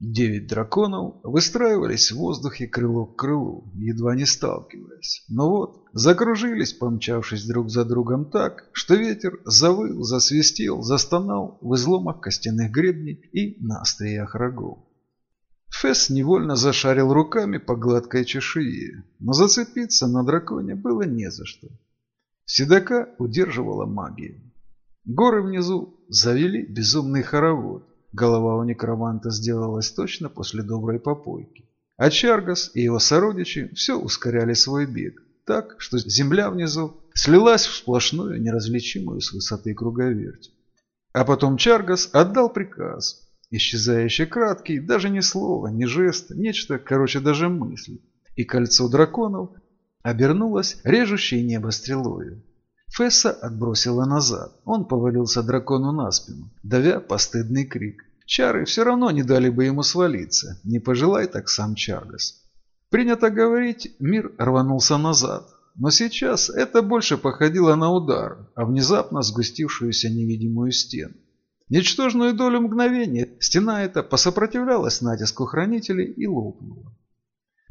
Девять драконов выстраивались в воздухе крыло к крылу, едва не сталкиваясь. Но вот закружились, помчавшись друг за другом так, что ветер завыл, засвистел, застонал в изломах костяных гребней и на остриях рогов. Фесс невольно зашарил руками по гладкой чешуе, но зацепиться на драконе было не за что. Седока удерживала магия. Горы внизу завели безумный хоровод. Голова у некроманта сделалась точно после доброй попойки. А Чаргас и его сородичи все ускоряли свой бег, так, что земля внизу слилась в сплошную неразличимую с высоты круговерть. А потом Чаргас отдал приказ, исчезающий краткий, даже ни слова, ни жест, нечто, короче, даже мысль. И кольцо драконов обернулось режущей небо стрелою. Фесса отбросила назад. Он повалился дракону на спину, давя постыдный крик. Чары все равно не дали бы ему свалиться, не пожелай так сам Чаргас. Принято говорить, мир рванулся назад. Но сейчас это больше походило на удар, а внезапно сгустившуюся невидимую стену. Ничтожную долю мгновения стена эта посопротивлялась натиску хранителей и лопнула.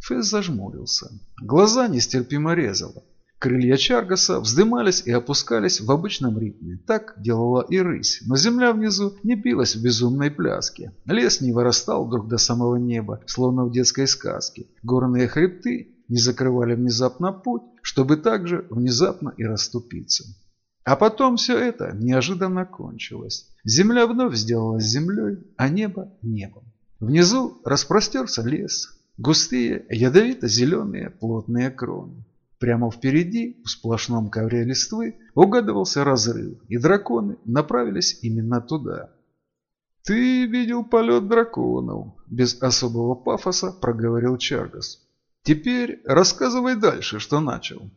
Фесс зажмурился. Глаза нестерпимо резало. Крылья Чаргаса вздымались и опускались в обычном ритме. Так делала и рысь, но земля внизу не билась в безумной пляске. Лес не вырастал вдруг до самого неба, словно в детской сказке. Горные хребты не закрывали внезапно путь, чтобы также внезапно и расступиться. А потом все это неожиданно кончилось. Земля вновь сделалась землей, а небо – небом. Внизу распростерся лес, густые, ядовито-зеленые плотные кроны. Прямо впереди, в сплошном ковре листвы, угадывался разрыв, и драконы направились именно туда. «Ты видел полет драконов», – без особого пафоса проговорил Чаргас. «Теперь рассказывай дальше, что начал».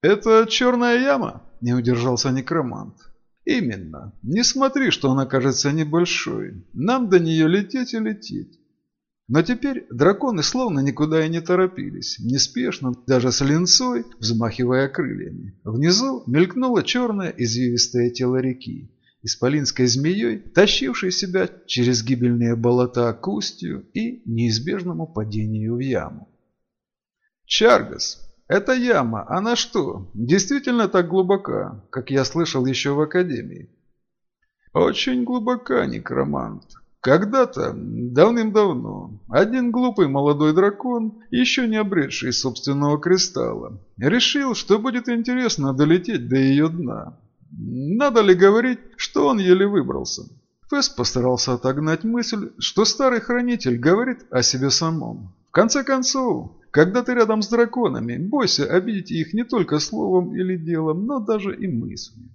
«Это черная яма?» – не удержался некромант. «Именно. Не смотри, что она кажется небольшой. Нам до нее лететь и лететь. Но теперь драконы словно никуда и не торопились, неспешно, даже с линцой, взмахивая крыльями. Внизу мелькнуло черное извивистое тело реки, исполинской змеей, тащившей себя через гибельные болота к устью и неизбежному падению в яму. «Чаргас, эта яма, она что, действительно так глубока, как я слышал еще в Академии?» «Очень глубока, некромант», когда-то, давным-давно, один глупый молодой дракон, еще не обретший собственного кристалла, решил, что будет интересно долететь до ее дна. Надо ли говорить, что он еле выбрался? Фэс постарался отогнать мысль, что старый хранитель говорит о себе самом. В конце концов, когда ты рядом с драконами, бойся обидеть их не только словом или делом, но даже и мыслью.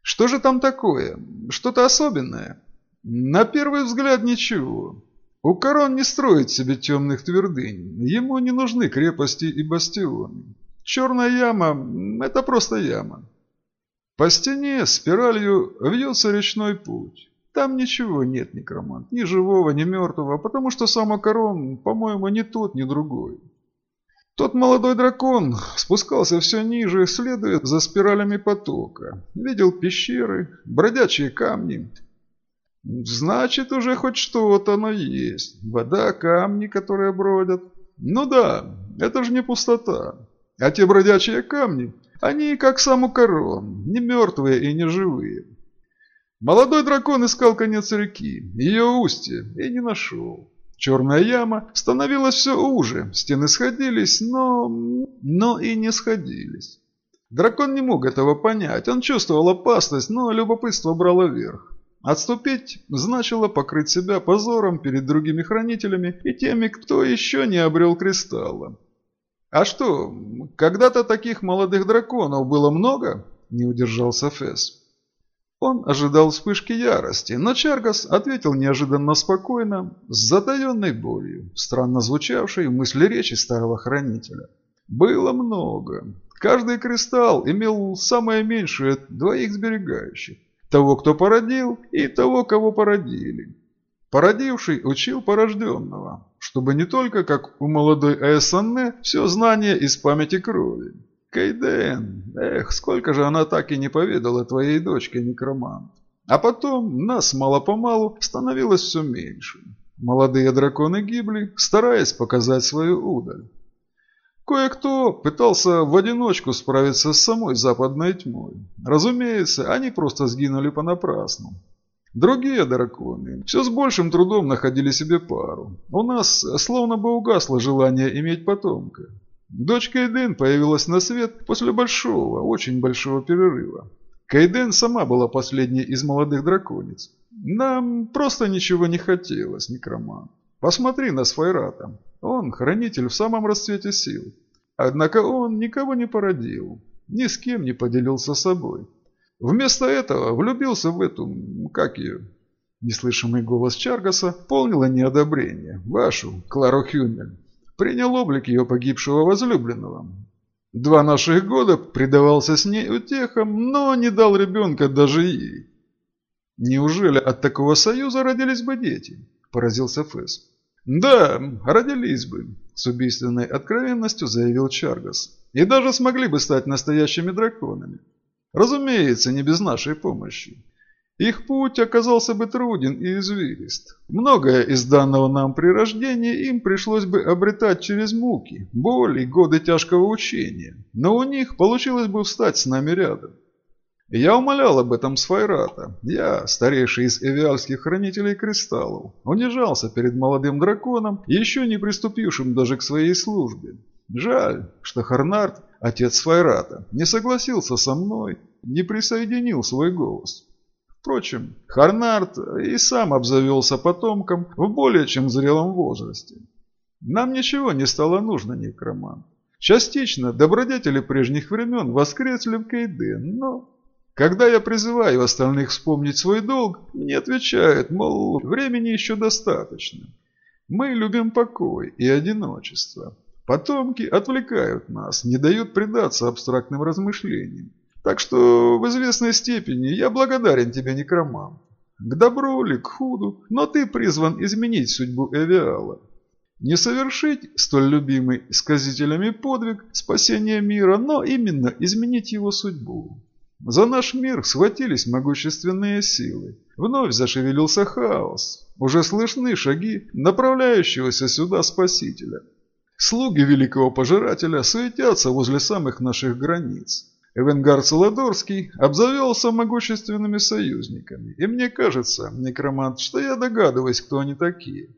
Что же там такое? Что-то особенное? На первый взгляд ничего. У корон не строит себе темных твердынь. Ему не нужны крепости и бастионы. Черная яма – это просто яма. По стене спиралью вьется речной путь. Там ничего нет, некромант, ни живого, ни мертвого, потому что сам Акарон, по-моему, ни тот, ни другой. Тот молодой дракон спускался все ниже, следуя за спиралями потока. Видел пещеры, бродячие камни, Значит, уже хоть что-то оно есть. Вода, камни, которые бродят. Ну да, это же не пустота. А те бродячие камни, они как сам укорон, не мертвые и не живые. Молодой дракон искал конец реки, ее устье, и не нашел. Черная яма становилась все уже, стены сходились, но... но и не сходились. Дракон не мог этого понять, он чувствовал опасность, но любопытство брало верх. Отступить значило покрыть себя позором перед другими хранителями и теми, кто еще не обрел кристалла. «А что, когда-то таких молодых драконов было много?» – не удержался Фесс. Он ожидал вспышки ярости, но Чаргас ответил неожиданно спокойно, с затаенной болью, странно звучавшей в мысли речи старого хранителя. «Было много. Каждый кристалл имел самое меньшее двоих сберегающих. Того, кто породил, и того, кого породили. Породивший учил порожденного, чтобы не только, как у молодой Эссанне, все знание из памяти крови. Кейден, эх, сколько же она так и не поведала твоей дочке некромант. А потом нас мало-помалу становилось все меньше. Молодые драконы гибли, стараясь показать свою удаль. Кое-кто пытался в одиночку справиться с самой западной тьмой. Разумеется, они просто сгинули понапрасну. Другие драконы все с большим трудом находили себе пару. У нас словно бы угасло желание иметь потомка. Дочь Кейден появилась на свет после большого, очень большого перерыва. Кейден сама была последней из молодых драконец. Нам просто ничего не хотелось, некроман. Посмотри на Сфайрата. Он хранитель в самом расцвете сил. Однако он никого не породил, ни с кем не поделился собой. Вместо этого влюбился в эту, как ее, неслышимый голос Чаргаса полнило неодобрение, вашу, Клару Хюмель принял облик ее погибшего возлюбленного. Два наших года предавался с ней утехам, но не дал ребенка даже ей. Неужели от такого союза родились бы дети? Поразился Фэс. Да, родились бы, с убийственной откровенностью заявил Чаргас. И даже смогли бы стать настоящими драконами. Разумеется, не без нашей помощи. Их путь оказался бы труден и извилист. Многое из данного нам при рождении им пришлось бы обретать через муки, боль и годы тяжкого учения. Но у них получилось бы встать с нами рядом. Я умолял об этом Сфайрата. Я, старейший из эвиальских хранителей кристаллов, унижался перед молодым драконом, еще не приступившим даже к своей службе. Жаль, что Харнард, отец Сфайрата, не согласился со мной, не присоединил свой голос. Впрочем, Харнард и сам обзавелся потомком в более чем зрелом возрасте. Нам ничего не стало нужно, некромант. Частично добродетели прежних времен воскресли в Кейден, но... Когда я призываю остальных вспомнить свой долг, мне отвечают, мол, времени еще достаточно. Мы любим покой и одиночество. Потомки отвлекают нас, не дают предаться абстрактным размышлениям. Так что в известной степени я благодарен тебе, некромант. К добру или к худу, но ты призван изменить судьбу Эвиала. Не совершить столь любимый сказителями подвиг спасения мира, но именно изменить его судьбу. За наш мир схватились могущественные силы. Вновь зашевелился хаос. Уже слышны шаги направляющегося сюда спасителя. Слуги великого пожирателя светятся возле самых наших границ. Эвенгар Солодорский обзавелся могущественными союзниками, и мне кажется, некромант, что я догадываюсь, кто они такие.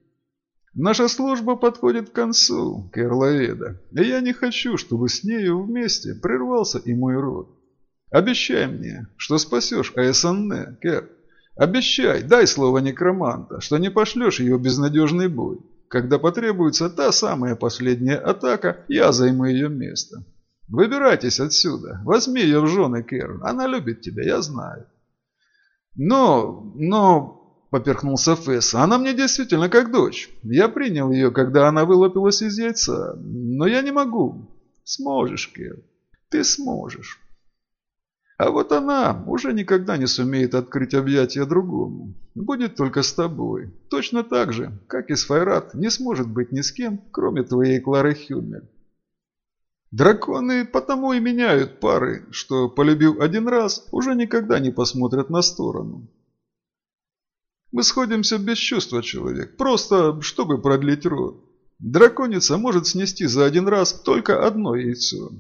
Наша служба подходит к концу, Керлаэда, и я не хочу, чтобы с нею вместе прервался и мой род. Обещай мне, что спасешь АСН, Кер. Обещай, дай слово некроманта, что не пошлешь ее безнадежный бой. Когда потребуется та самая последняя атака, я займу ее место. Выбирайтесь отсюда. Возьми ее в жены, Кэр. Она любит тебя, я знаю. Но, но, поперхнулся Фесс, она мне действительно как дочь. Я принял ее, когда она вылупилась из яйца. Но я не могу. Сможешь, Кэр. Ты сможешь. А вот она уже никогда не сумеет открыть объятия другому. Будет только с тобой. Точно так же, как и Сфайрат не сможет быть ни с кем, кроме твоей Клары Хюмель. Драконы потому и меняют пары, что, полюбив один раз, уже никогда не посмотрят на сторону. Мы сходимся без чувства, человек, просто чтобы продлить род. Драконица может снести за один раз только одно яйцо.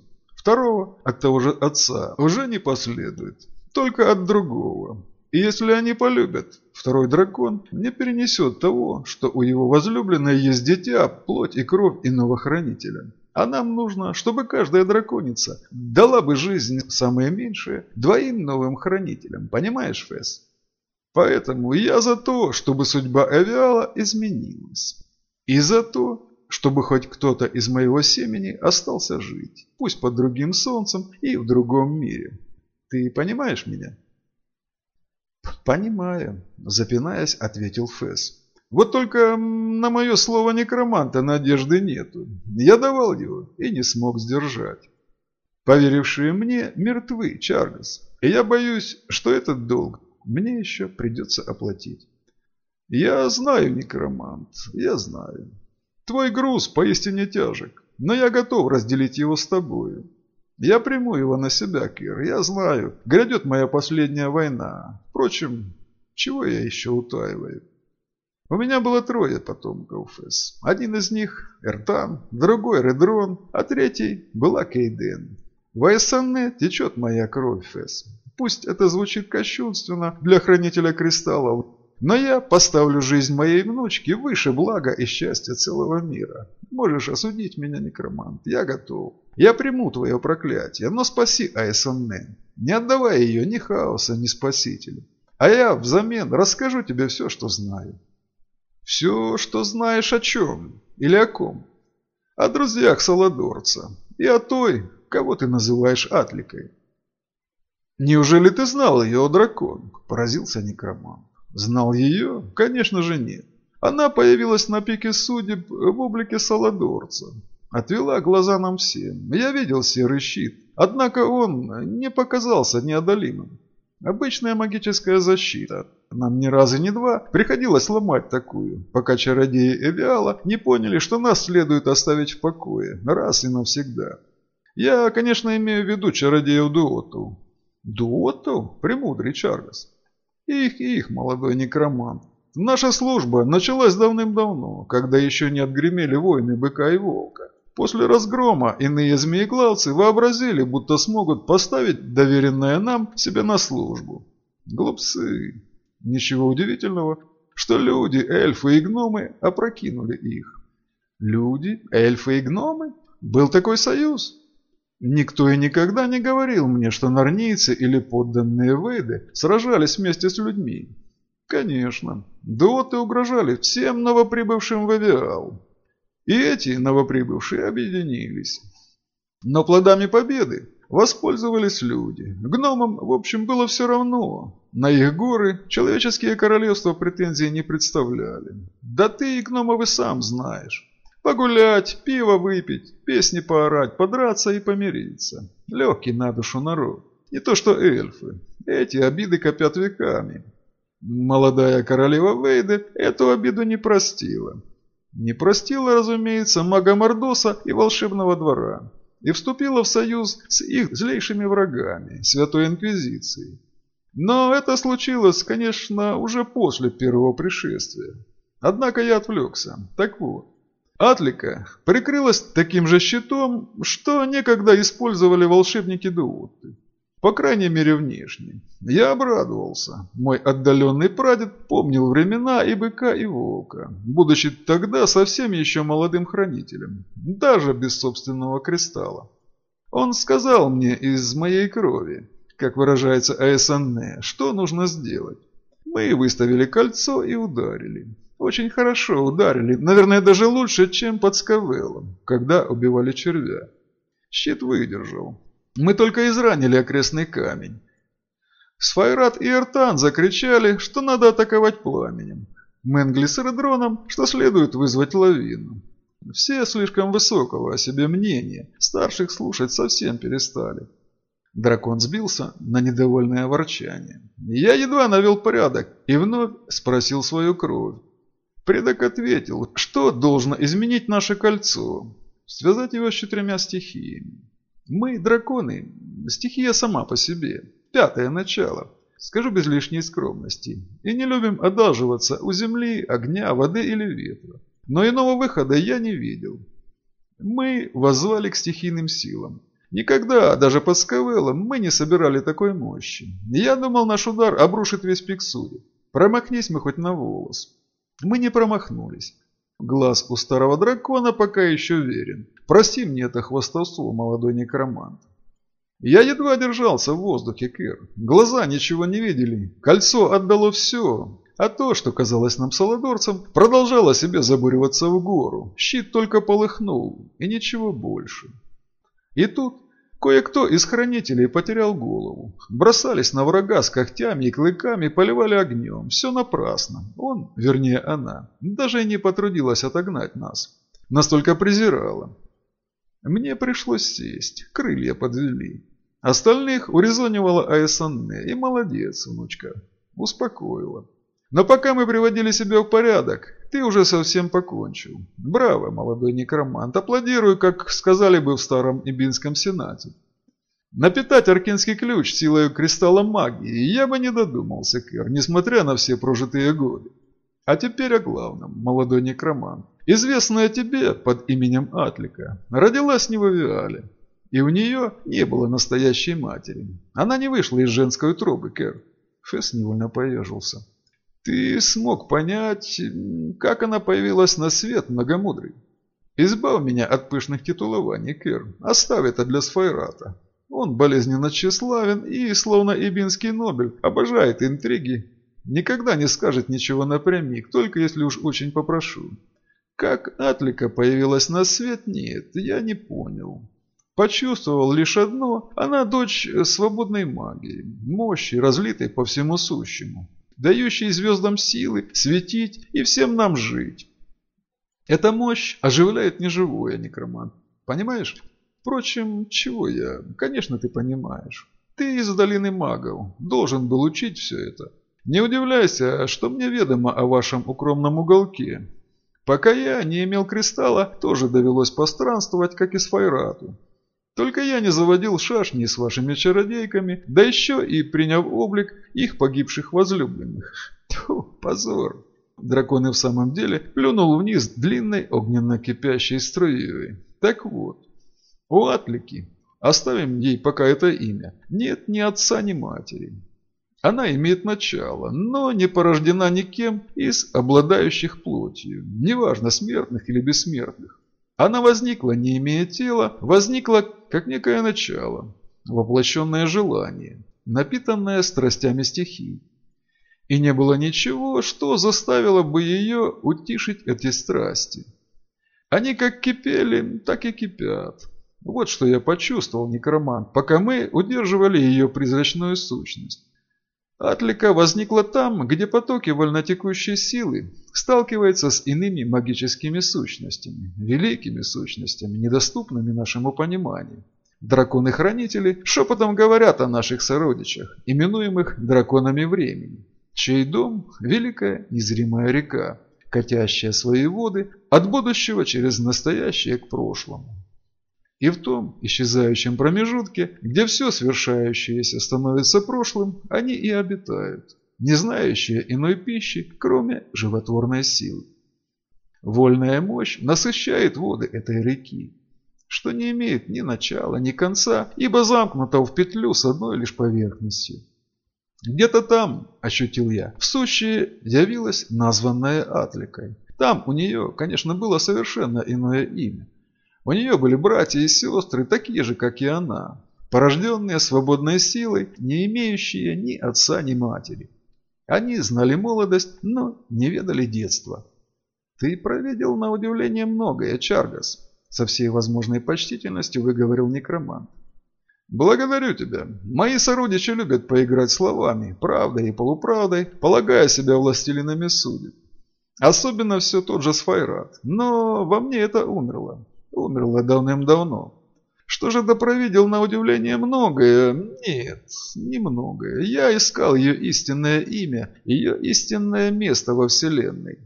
Второго от того же отца уже не последует, только от другого. И если они полюбят, второй дракон не перенесет того, что у его возлюбленной есть дитя, плоть и кровь иного хранителя. А нам нужно, чтобы каждая драконица дала бы жизнь самое меньшее двоим новым хранителям. Понимаешь, Фесс? Поэтому я за то, чтобы судьба Эвиала изменилась. И за то, чтобы хоть кто-то из моего семени остался жить. Пусть под другим солнцем и в другом мире. Ты понимаешь меня? «Понимаю», – запинаясь, ответил Фесс. Вот только на мое слово некроманта надежды нету. Я давал его и не смог сдержать. Поверившие мне мертвы, Чаргас. И я боюсь, что этот долг мне еще придется оплатить. Я знаю, некромант, я знаю. Твой груз поистине тяжек, но я готов разделить его с тобою. Я приму его на себя, Кир, я знаю. Грядет моя последняя война. Впрочем, чего я еще утаиваю? У меня было трое потомков Фэс. Один из них – Эртан, другой – Редрон, а третий – была Кейден. В Айсанне течет моя кровь, Фэс. Пусть это звучит кощунственно для хранителя кристаллов, но я поставлю жизнь моей внучки выше блага и счастья целого мира. Можешь осудить меня, некромант, я готов. Я приму твое проклятие, но спаси Айсанне. Не отдавай ее ни хаоса, ни спасителю. А я взамен расскажу тебе все, что знаю. Все, что знаешь о чем или о ком. О друзьях Саладорца и о той, кого ты называешь Атликой. Неужели ты знал ее, о дракон? Поразился некромант. Знал ее? Конечно же нет. Она появилась на пике судеб в облике Саладорца. Отвела глаза нам всем. Я видел серый щит, однако он не показался неодолимым. Обычная магическая защита. Нам ни разу ни два приходилось ломать такую, пока чародеи Эвиала не поняли, что нас следует оставить в покое, раз и навсегда. Я, конечно, имею в виду чародеев Дуоту. Дуоту? Премудрый Чаргас. Их, их, молодой некромант. Наша служба началась давным-давно, когда еще не отгремели войны быка и волка. После разгрома иные змееглавцы вообразили, будто смогут поставить доверенное нам себе на службу. Глупцы. Ничего удивительного, что люди, эльфы и гномы опрокинули их. Люди, эльфы и гномы? Был такой союз? Никто и никогда не говорил мне, что нарнийцы или подданные Вейды сражались вместе с людьми. Конечно, доты угрожали всем новоприбывшим в Авиал. И эти новоприбывшие объединились. Но плодами победы воспользовались люди. Гномам, в общем, было все равно. На их горы человеческие королевства претензий не представляли. Да ты и гномов и сам знаешь. Погулять, пиво выпить, песни поорать, подраться и помириться. Легкий на душу народ. Не то что эльфы. Эти обиды копят веками. Молодая королева Вейды эту обиду не простила. Не простила, разумеется, мага Мордоса и волшебного двора. И вступила в союз с их злейшими врагами, Святой Инквизицией. Но это случилось, конечно, уже после первого пришествия. Однако я отвлекся. Так вот, Атлика прикрылась таким же щитом, что некогда использовали волшебники Дуотты. По крайней мере внешне. Я обрадовался. Мой отдаленный прадед помнил времена и быка, и волка, будучи тогда совсем еще молодым хранителем, даже без собственного кристалла. Он сказал мне из моей крови, как выражается Аэсанне, что нужно сделать. Мы выставили кольцо и ударили. Очень хорошо ударили, наверное, даже лучше, чем под Скавеллом, когда убивали червя. Щит выдержал. Мы только изранили окрестный камень. Сфайрат и Эртан закричали, что надо атаковать пламенем. Менгли с Редроном, что следует вызвать лавину. Все слишком высокого о себе мнения, старших слушать совсем перестали. Дракон сбился на недовольное ворчание. Я едва навел порядок и вновь спросил свою кровь. Предок ответил, что должно изменить наше кольцо, связать его с четырьмя стихиями. Мы, драконы, стихия сама по себе, пятое начало, скажу без лишней скромности, и не любим одалживаться у земли, огня, воды или ветра. Но иного выхода я не видел. Мы воззвали к стихийным силам. Никогда, даже под Скавеллом, мы не собирали такой мощи. Я думал, наш удар обрушит весь Пиксури. Промахнись мы хоть на волос. Мы не промахнулись. Глаз у старого дракона пока еще верен. Прости мне это хвостовство, молодой некромант. Я едва держался в воздухе, Кэр. Глаза ничего не видели. Кольцо отдало все. А то, что казалось нам саладорцем, продолжало себе забуриваться в гору. Щит только полыхнул, и ничего больше. И тут Кое-кто из хранителей потерял голову. Бросались на врага с когтями и клыками, поливали огнем. Все напрасно. Он, вернее она, даже и не потрудилась отогнать нас. Настолько презирала. Мне пришлось сесть, крылья подвели. Остальных урезонивала Аэсанне, и молодец, внучка, успокоила. Но пока мы приводили себя в порядок, ты уже совсем покончил. Браво, молодой некромант, аплодирую, как сказали бы в старом Ибинском сенате. Напитать аркинский ключ силой кристалла магии я бы не додумался, Кэр, несмотря на все прожитые годы. А теперь о главном, молодой некромант. Известная тебе под именем Атлика родилась не в Авиале. И у нее не было настоящей матери. Она не вышла из женской утробы, Кэр. Фесс невольно поежился. Ты смог понять, как она появилась на свет, многомудрый. Избавь меня от пышных титулований, Кэр. Оставь это для Сфайрата. Он болезненно тщеславен и, словно Ибинский Нобель, обожает интриги. Никогда не скажет ничего напрямик, только если уж очень попрошу. Как Атлика появилась на свет, нет, я не понял. Почувствовал лишь одно – она дочь свободной магии, мощи, разлитой по всему сущему, дающей звездам силы светить и всем нам жить. Эта мощь оживляет неживое, некромант. Понимаешь? Впрочем, чего я? Конечно, ты понимаешь. Ты из долины магов, должен был учить все это. Не удивляйся, что мне ведомо о вашем укромном уголке. Пока я не имел кристалла, тоже довелось постранствовать, как и с Файрату. Только я не заводил шашни с вашими чародейками, да еще и приняв облик их погибших возлюбленных. Тьфу, позор. Дракон и в самом деле плюнул вниз длинной огненно-кипящей струей. Так вот, у Атлики, оставим ей пока это имя, нет ни отца, ни матери. Она имеет начало, но не порождена никем из обладающих плотью, неважно смертных или бессмертных. Она возникла, не имея тела, возникла как некое начало, воплощенное желание, напитанное страстями стихий. И не было ничего, что заставило бы ее утишить эти страсти. Они как кипели, так и кипят. Вот что я почувствовал, некромант, пока мы удерживали ее призрачную сущность. Атлика возникла там, где потоки вольнотекущей силы сталкиваются с иными магическими сущностями, великими сущностями, недоступными нашему пониманию. Драконы-хранители шепотом говорят о наших сородичах, именуемых драконами времени чей дом – великая незримая река, катящая свои воды от будущего через настоящее к прошлому. И в том исчезающем промежутке, где все свершающееся становится прошлым, они и обитают, не знающие иной пищи, кроме животворной силы. Вольная мощь насыщает воды этой реки, что не имеет ни начала, ни конца, ибо замкнута в петлю с одной лишь поверхностью. Где-то там, ощутил я, в сущее явилась названная Атликой. Там у нее, конечно, было совершенно иное имя. У нее были братья и сестры, такие же, как и она, порожденные свободной силой, не имеющие ни отца, ни матери. Они знали молодость, но не ведали детства. «Ты провидел на удивление многое, Чаргас», – со всей возможной почтительностью выговорил некромант. «Благодарю тебя. Мои сородичи любят поиграть словами, правдой и полуправдой, полагая себя властелинами судеб. Особенно все тот же Сфайрат. Но во мне это умерло. Умерло давным-давно. Что же допровидел на удивление многое? Нет, немногое. Я искал ее истинное имя, ее истинное место во Вселенной.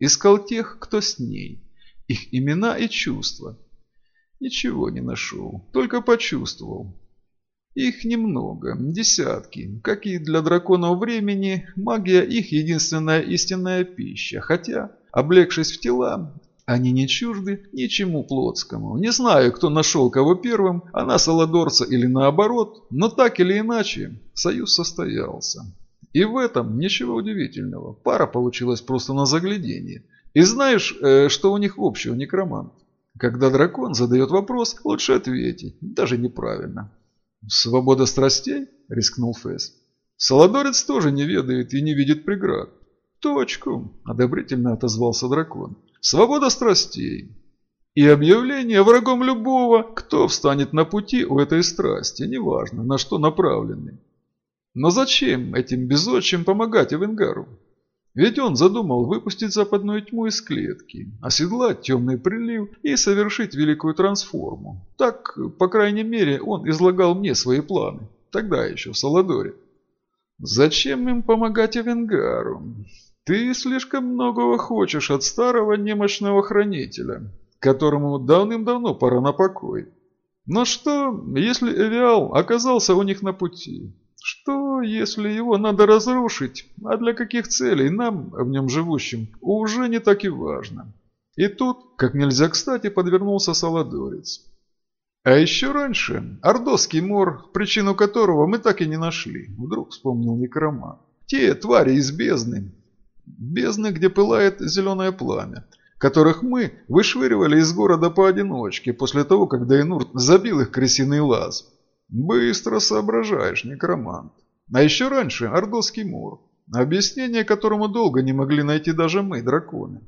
Искал тех, кто с ней, их имена и чувства. Ничего не нашел, только почувствовал. Их немного, десятки. Как и для драконов времени, магия их единственная истинная пища. Хотя, облегшись в тела, они не чужды ничему плотскому. Не знаю, кто нашел кого первым, она Саладорца или наоборот, но так или иначе, союз состоялся. И в этом ничего удивительного. Пара получилась просто на заглядение. И знаешь, э, что у них общего, некромант? Когда дракон задает вопрос, лучше ответить, даже неправильно. «Свобода страстей?» – рискнул Фэс. «Солодорец тоже не ведает и не видит преград». «Точку!» – одобрительно отозвался дракон. «Свобода страстей!» И объявление врагом любого, кто встанет на пути у этой страсти, неважно, на что направленный. Но зачем этим безотчим помогать Эвенгару? Ведь он задумал выпустить западную тьму из клетки, оседлать темный прилив и совершить великую трансформу. Так, по крайней мере, он излагал мне свои планы, тогда еще в Саладоре. Зачем им помогать Авенгару? Ты слишком многого хочешь от старого немощного хранителя, которому давным-давно пора на покой. Но что, если Эвиал оказался у них на пути? что если его надо разрушить, а для каких целей нам, в нем живущим, уже не так и важно. И тут, как нельзя кстати, подвернулся Саладорец. А еще раньше Ордосский мор, причину которого мы так и не нашли, вдруг вспомнил Некроман. Те твари из бездны, бездны, где пылает зеленое пламя, которых мы вышвыривали из города поодиночке после того, как Дайнур забил их крысиный лаз. Быстро соображаешь, некромант. А еще раньше Ордосский мор, объяснение которому долго не могли найти даже мы, драконы.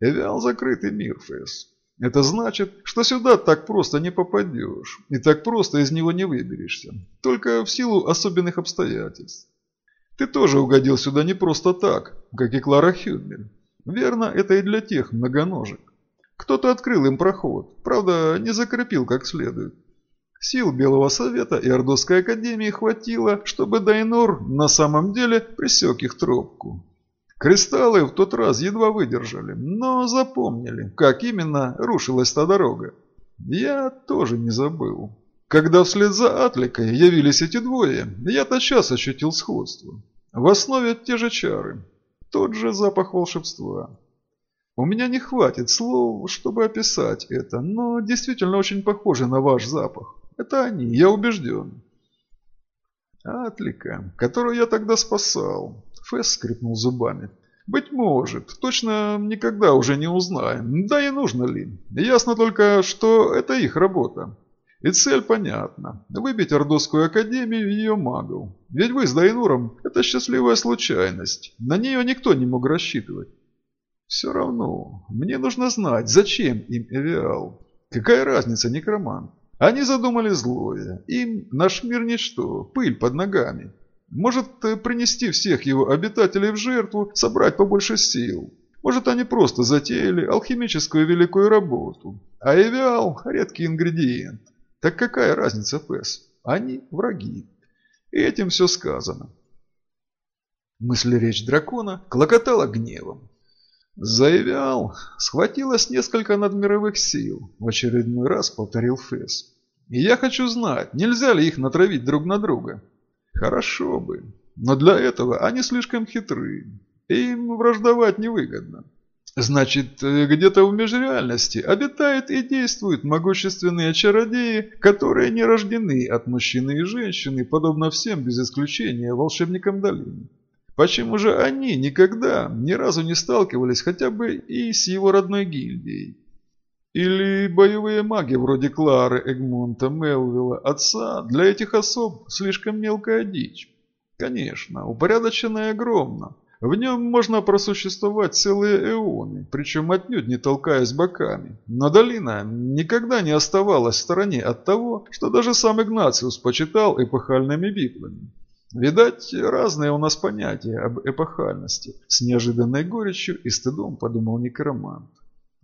Эвиал закрытый мир, Фэс. Это значит, что сюда так просто не попадешь, и так просто из него не выберешься, только в силу особенных обстоятельств. Ты тоже угодил сюда не просто так, как и Клара Хюдмель. Верно, это и для тех многоножек. Кто-то открыл им проход, правда, не закрепил как следует. Сил Белого Совета и Ордосской Академии хватило, чтобы Дайнор на самом деле пресек их тропку. Кристаллы в тот раз едва выдержали, но запомнили, как именно рушилась та дорога. Я тоже не забыл. Когда вслед за Атликой явились эти двое, я тотчас ощутил сходство. В основе те же чары, тот же запах волшебства. У меня не хватит слов, чтобы описать это, но действительно очень похоже на ваш запах. Это они, я убежден. Атлика, которую я тогда спасал. Фэс скрипнул зубами. Быть может, точно никогда уже не узнаем, да и нужно ли. Ясно только, что это их работа. И цель понятна – выбить Ордосскую Академию и ее магов. Ведь вы с Дайнуром – это счастливая случайность. На нее никто не мог рассчитывать. Все равно, мне нужно знать, зачем им Эвиал. Какая разница, некромант? Они задумали злое. Им наш мир ничто, пыль под ногами. Может принести всех его обитателей в жертву, собрать побольше сил. Может они просто затеяли алхимическую великую работу. А Эвиал – редкий ингредиент. Так какая разница, Фэс? Они враги. И этим все сказано. Мысль речь дракона клокотала гневом. Заявял, схватилось несколько надмировых сил, в очередной раз повторил Фэс. И я хочу знать, нельзя ли их натравить друг на друга. Хорошо бы, но для этого они слишком хитры. Им враждовать невыгодно. Значит, э, где-то в межреальности обитают и действуют могущественные чародеи, которые не рождены от мужчины и женщины, подобно всем без исключения волшебникам долины. Почему же они никогда ни разу не сталкивались хотя бы и с его родной гильдией? Или боевые маги вроде Клары, Эгмонта, Мелвилла, отца для этих особ слишком мелкая дичь? Конечно, упорядоченная огромно, в нем можно просуществовать целые эоны, причем отнюдь не толкаясь боками. Но долина никогда не оставалась в стороне от того, что даже сам Игнациус почитал эпохальными библами. Видать, разные у нас понятия об эпохальности. С неожиданной горечью и стыдом подумал некромант.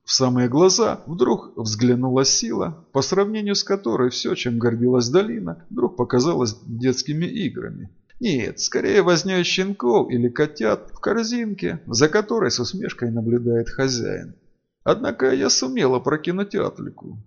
В самые глаза вдруг взглянула сила, по сравнению с которой все, чем гордилась долина, вдруг показалось детскими играми. Нет, скорее вознёй щенков или котят в корзинке, за которой с усмешкой наблюдает хозяин. Однако я сумела прокинуть Атлику.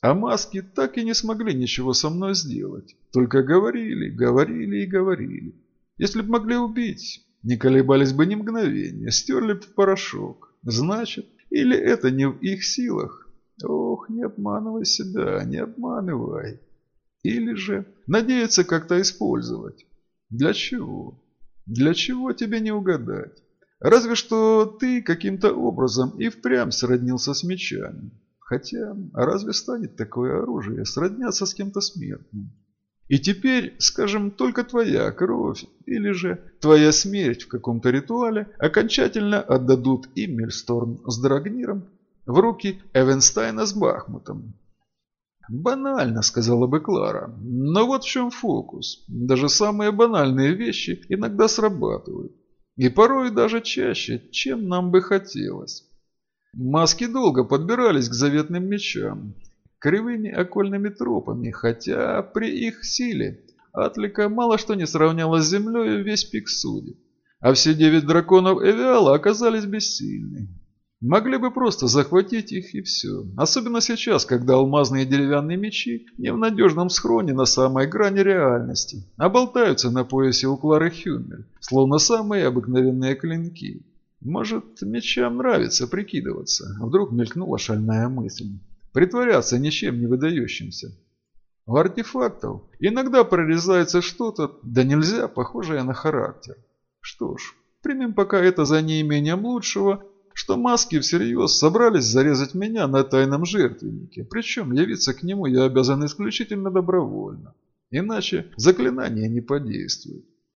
А маски так и не смогли ничего со мной сделать. Только говорили, говорили и говорили. Если б могли убить, не колебались бы ни мгновения, стерли б в порошок. Значит, или это не в их силах? Ох, не обманывай себя, не обманывай. Или же надеяться как-то использовать. Для чего? Для чего тебе не угадать? Разве что ты каким-то образом и впрямь сроднился с мечами. Хотя, разве станет такое оружие сродняться с кем-то смертным? И теперь, скажем, только твоя кровь или же твоя смерть в каком-то ритуале окончательно отдадут и Мельсторн с Драгниром в руки Эвенстайна с Бахмутом. «Банально», — сказала бы Клара. «Но вот в чем фокус. Даже самые банальные вещи иногда срабатывают. И порой даже чаще, чем нам бы хотелось. Маски долго подбирались к заветным мечам, кривыми окольными тропами, хотя при их силе Атлика мало что не сравняла с землей весь пик судеб. А все девять драконов Эвиала оказались бессильны. Могли бы просто захватить их и все. Особенно сейчас, когда алмазные деревянные мечи не в надежном схроне на самой грани реальности, а болтаются на поясе у Клары Хюмель, словно самые обыкновенные клинки. Может, мечам нравится прикидываться. Вдруг мелькнула шальная мысль. Притворяться ничем не выдающимся. У артефактов иногда прорезается что-то, да нельзя, похожее на характер. Что ж, примем пока это за неимением лучшего, что маски всерьез собрались зарезать меня на тайном жертвеннике, причем явиться к нему я обязан исключительно добровольно. Иначе заклинание не подействует.